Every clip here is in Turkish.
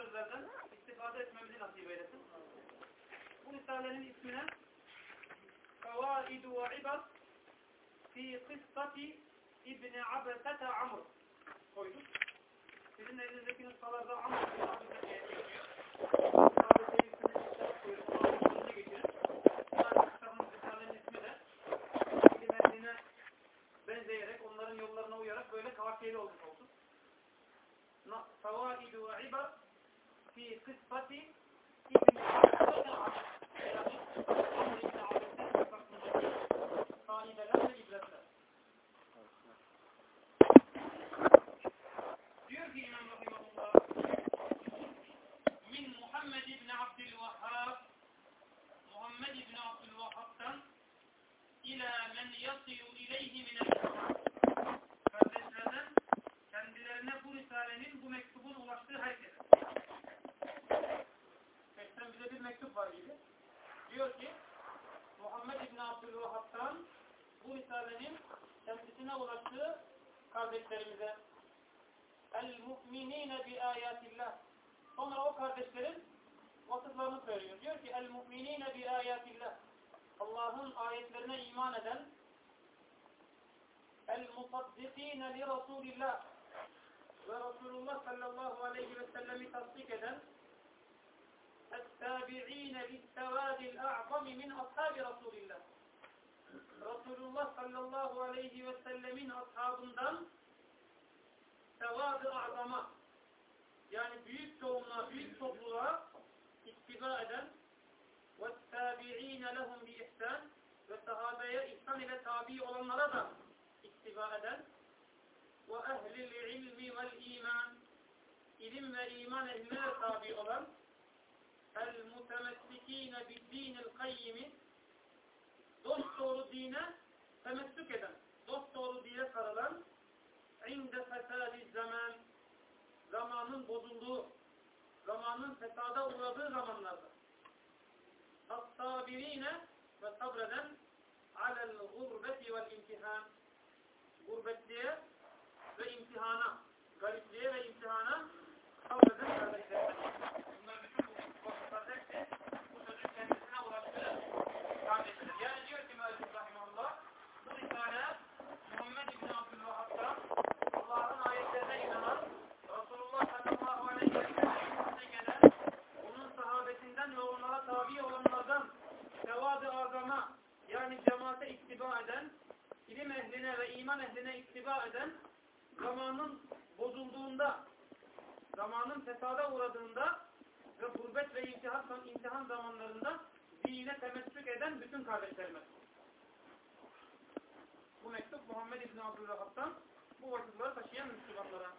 sözlerden istifade etmemizi nasip eylesin. Bu risalenin ismine Fevaidu ve İbad fi kıssati İbni Abesete Amr koyduk. Sizin elinizdeki nüshalarda Amr bin Abesete diye bir kısmati ulaştığı kardeşlerimize El-mu'minine bi ayatillah Sonra o kardeşlerin vasıflarını söylüyor. Diyor ki El-mu'minine bi ayatillah Allah'ın ayetlerine iman eden El-musaddikine li Resulillah ve Resulullah sallallahu aleyhi ve sellemi tasdik eden El-tabi'ine littevâdil a'zami min ashabi Resulillah Resulullah sallallahu aleyhi ve sellemin ashabından tevadı a'zama yani büyük çoğunluğa, büyük topluluğa ittiba eden وَالتَّابِعِينَ لَهُمْ بِإِحْسَانٍ ve sahabeye ihsan ile tabi olanlara da ittiba eden وَاَهْلِ الْعِلْمِ وَالْا۪يمَانِ ilim ve iman ehline tabi olan el-mutemessikine bid-dinil kayyimi dost doğru dine temessük eden, dost doğru dine sarılan inde fesadi zaman zamanın bozulduğu, zamanın fesada uğradığı zamanlarda as-sabirine ve sabreden alel gurbeti vel imtihan gurbetliğe ve imtihana garipliğe ve imtihana sabreden kardeşlerine bunlar bütün bu vasıflar hepsi bu sözün kendisine ulaştığı kardeşler. Yani diyor ki Müellif Rahimahullah bu risale Muhammed İbni Abdülvahhab'dan Allah'ın ayetlerine inanan Resulullah sallallahu aleyhi ve sellem'e gelen onun sahabesinden ve onlara tabi olanlardan sevad-ı azama yani cemaate ittiba eden ilim ehline ve iman eden zamanın bozulduğunda zamanın fesada uğradığında ve gurbet ve imtihan, imtihan zamanlarında dine temessük eden bütün kardeşlerime. Bu mektup Muhammed İbni Abdülvahhab'tan bu vasıfları taşıyan Müslümanlara.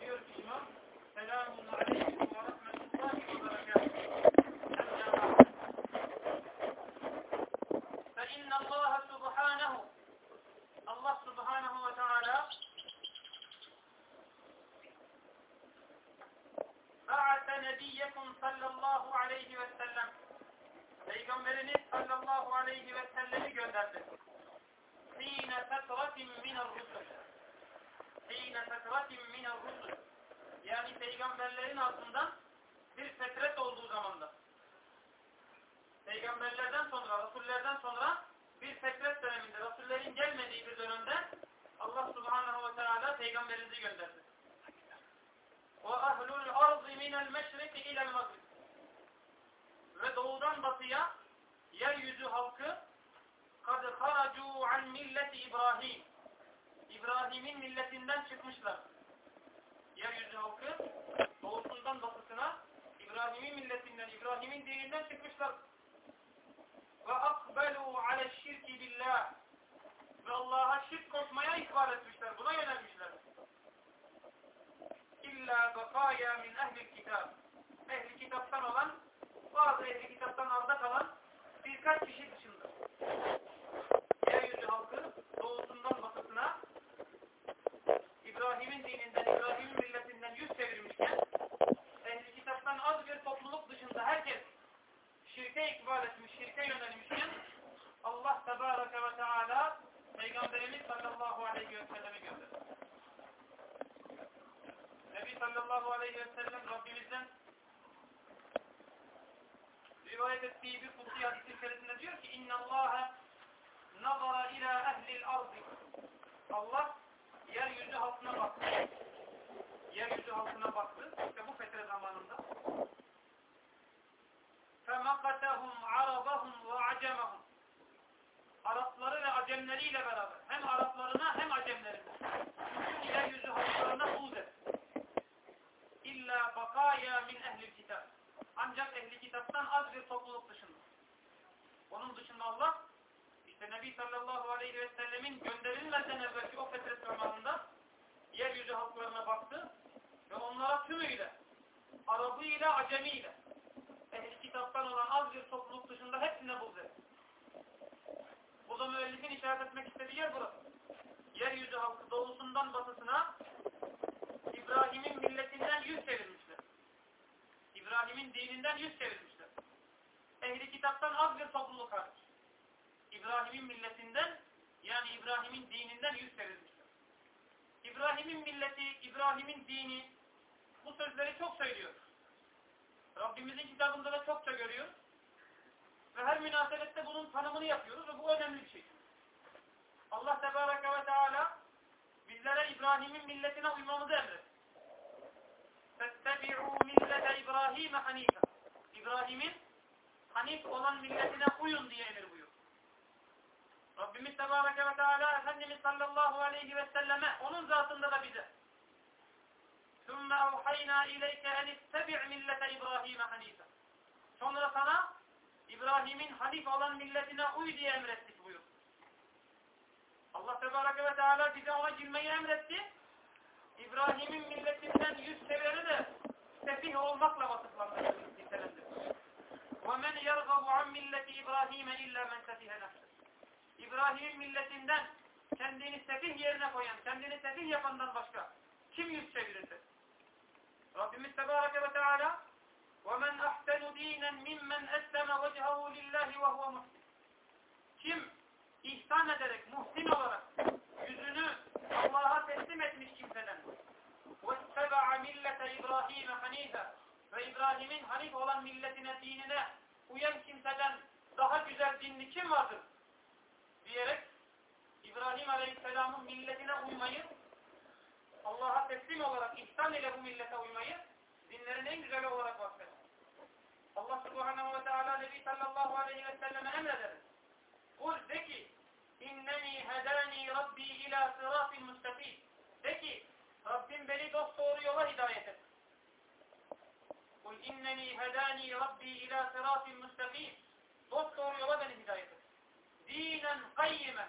Diyor ki İmam Selamun Peygamberini sallallahu aleyhi ve sellemi gönderdi. Hine fetratin minel rusul. Hine fetratin minel rusul. Yani peygamberlerin altından bir fetret olduğu zamanda. Peygamberlerden sonra, rasullerden sonra bir fetret döneminde, rasullerin gelmediği bir dönemde Allah subhanahu ve teala peygamberimizi gönderdi. Ve ahlul arzi minel meşriki ilel magrib. Ve doğudan batıya yeryüzü halkı kad haracu an milleti İbrahim İbrahim'in milletinden çıkmışlar. Yeryüzü halkı birkaç kişi dışında. Yeryüzü halkı doğusundan batısına İbrahim'in dininden, İbrahim'in milletinden yüz çevirmişken ehli kitaptan az bir topluluk dışında herkes şirke ikbal etmiş, şirke yönelmişken Allah Tebareke ve Teala Peygamberimiz sallallahu aleyhi ve sellemi gönderdi. Nebi sallallahu aleyhi ve sellem Rabbimizden rivayet ettiği bir kutsi hadis içerisinde diyor ki اِنَّ اللّٰهَ نَظَرَ اِلَى اَهْلِ الْأَرْضِ Allah yeryüzü halkına baktı. Yeryüzü halkına baktı. İşte bu fetre zamanında. فَمَقَتَهُمْ عَرَبَهُمْ وَعَجَمَهُمْ Arapları ve Acemleriyle beraber hem Araplarına hem Acemlerine Az bir topluluk dışında. Onun dışında Allah işte Nebi sallallahu aleyhi ve sellemin gönderilmeden evvelki o fetret zamanında yeryüzü halklarına baktı ve onlara tümüyle Arabıyla, Acemiyle ehli kitaptan olan az bir topluluk dışında hepsine buğz etti. Bu da müellifin işaret etmek istediği yer burası. Yeryüzü halkı doğusundan batısına İbrahim'in milletinden yüz çevirmişler. İbrahim'in dininden yüz çevirmişler Ehli kitaptan az bir topluluk hariç. İbrahim'in milletinden yani İbrahim'in dininden yüz çevirmişler. İbrahim'in milleti, İbrahim'in dini bu sözleri çok söylüyor. Rabbimizin kitabında da çokça görüyor. Ve her münasebette bunun tanımını yapıyoruz ve bu önemli bir şey. Allah Tebareke ve Teala bizlere İbrahim'in milletine uymamızı emretti. فَاتَّبِعُوا مِلَّةَ İbrahim hanife. İbrahim'in hanif olan milletine uyun diye emir buyur. Rabbimiz Tebareke ve Teala Efendimiz sallallahu aleyhi ve selleme onun zatında da bize ثُمَّ أَوْحَيْنَا اِلَيْكَ اَنِ اتَّبِعْ مِلَّةَ İbrahim hanife. Sonra sana İbrahim'in hanif olan milletine uy diye emrettik buyur. Allah Tebareke ve Teala bize ona girmeyi emretti. İbrahim'in milletinden yüz çevireni de sefih olmakla vasıflandırdı. وَمَنْ يَرْغَبُ عَنْ مِلَّةِ İbrahim اِلَّا مَنْ سَفِهَ نَفْسَهُ İbrahim'in milletinden kendini sefih yerine koyan, kendini sefih yapandan başka kim yüz çevirirdi? Rabbimiz Tebareke ve Teala وَمَنْ أَحْسَنُ دِينًا مِمَّنْ أَسْلَمَ وَجْهَهُ لِلّٰهِ وَهُوَ مُحْسِنٌ Kim ihsan ederek, muhsin olarak yüzünü Allah'a teslim etmiş kimseden وَاتَّبَعَ مِلَّةَ İbrahim hanife ve İbrahim'in hanif olan milletine, kim vardır? diyerek İbrahim Aleyhisselam'ın milletine uymayı Allah'a teslim olarak ihsan ile bu millete uymayı dinlerin en güzeli olarak vasfeder. Allah subhanahu ve teala Nebi sallallahu aleyhi ve selleme emreder. Kul de ki inneni hedani rabbi ila sıratin müstakil. De ki Rabbim beni dost doğru yola hidayet et. Kul inneni hedani rabbi ila sıratin müstakil. Dost doğru yola beni hidayet et. Dinen kayyimen.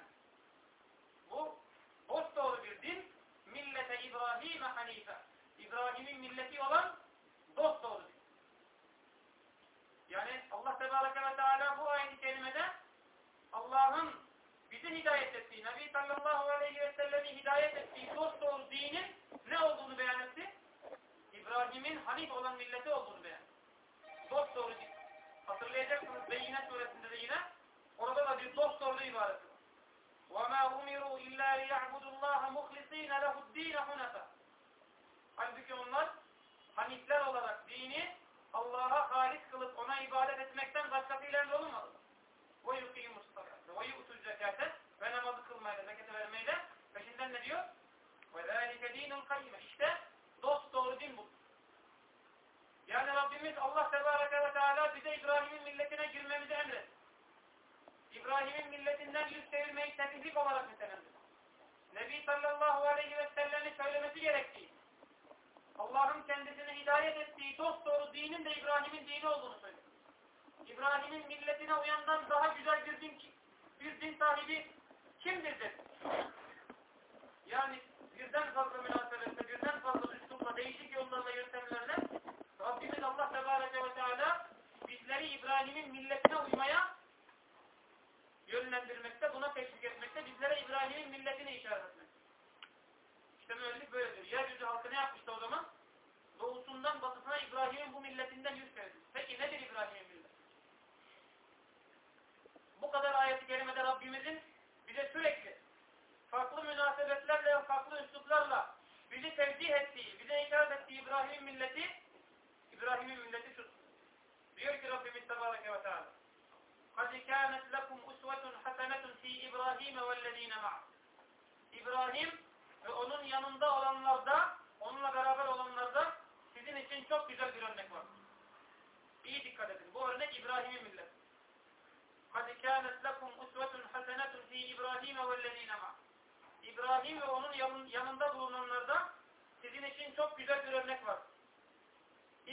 Bu dost doğru bir din. Millete İbrahim hanife. İbrahim'in milleti olan dost doğru din. Yani Allah Tebareke ve Teala bu ayet-i kerimede Allah'ın bizi hidayet ettiği, Nebi sallallahu aleyhi ve sellemi hidayet ettiği dost doğru dinin ne olduğunu beyan etti? İbrahim'in hanif olan milleti olduğunu beyan etti. Dost doğru din. Hatırlayacaksınız Beyyine suresinde de yine orada da bir dost doğru ibareti var. وَمَا أُمِرُوا إِلَّا لِيَعْبُدُوا اللّٰهَ مُخْلِص۪ينَ لَهُ الد۪ينَ حُنَفًا Halbuki onlar hanifler olarak dini Allah'a halis kılıp ona ibadet etmekten başkasıyla emrolunmadı. وَيُقِيمُ الصَّلَاةَ وَيُؤْتُ الزَّكَاةَ Ve namazı kılmayla, zekatı vermeyle peşinden ne diyor? وَذَٰلِكَ د۪ينُ الْقَيِّمَ İşte dost doğru din bu. Yani Rabbimiz Allah Tebareke ve Teala bize İbrahim'in milletine girmemizi emretti. İbrahim'in milletinden yüz çevirmeyi tepkilik olarak nitelendir. Nebi sallallahu aleyhi ve sellem'i söylemesi gerektiği, Allah'ın kendisine hidayet ettiği dost doğru dinin de İbrahim'in dini olduğunu söylüyor. İbrahim'in milletine uyandan daha güzel bir din, bir din sahibi kimdir dedi. Yani birden fazla münasebette, birden fazla üslupla, değişik yollarla yöntemlerle Rabbimiz Allah Tebareke ve Teala bizleri İbrahim'in uymaya yönlendirmekte, buna teşvik etmekte, bizlere İbrahim'in milletini işaret etmekte. İşte müellif böyle diyor. Yeryüzü halkı ne yapmıştı o zaman? Doğusundan batısına İbrahim'in bu milletinden yüz çevirdi. Peki nedir İbrahim'in milleti? Bu kadar ayet-i kerimede Rabbimizin bize sürekli farklı münasebetlerle, farklı üsluplarla bizi tevcih ettiği, bize işaret ettiği milleti İbrahim'in milleti şudur. Diyor ki Rabbimiz Tebareke ve Teala قَدْ كَانَتْ لَكُمْ اُسْوَةٌ حَسَنَةٌ ف۪ي إِبْرَاهِيمَ وَالَّذ۪ينَ مَعَهُ İbrahim ve onun yanında olanlarda, onunla beraber olanlarda sizin için çok güzel bir örnek var. İyi dikkat edin. Bu örnek İbrahim'in milleti. قَدْ كَانَتْ لَكُمْ اُسْوَةٌ حَسَنَةٌ ف۪ي إِبْرَاهِيمَ وَالَّذ۪ينَ مَعَهُ İbrahim ve onun yanında bulunanlarda sizin için çok güzel bir örnek var.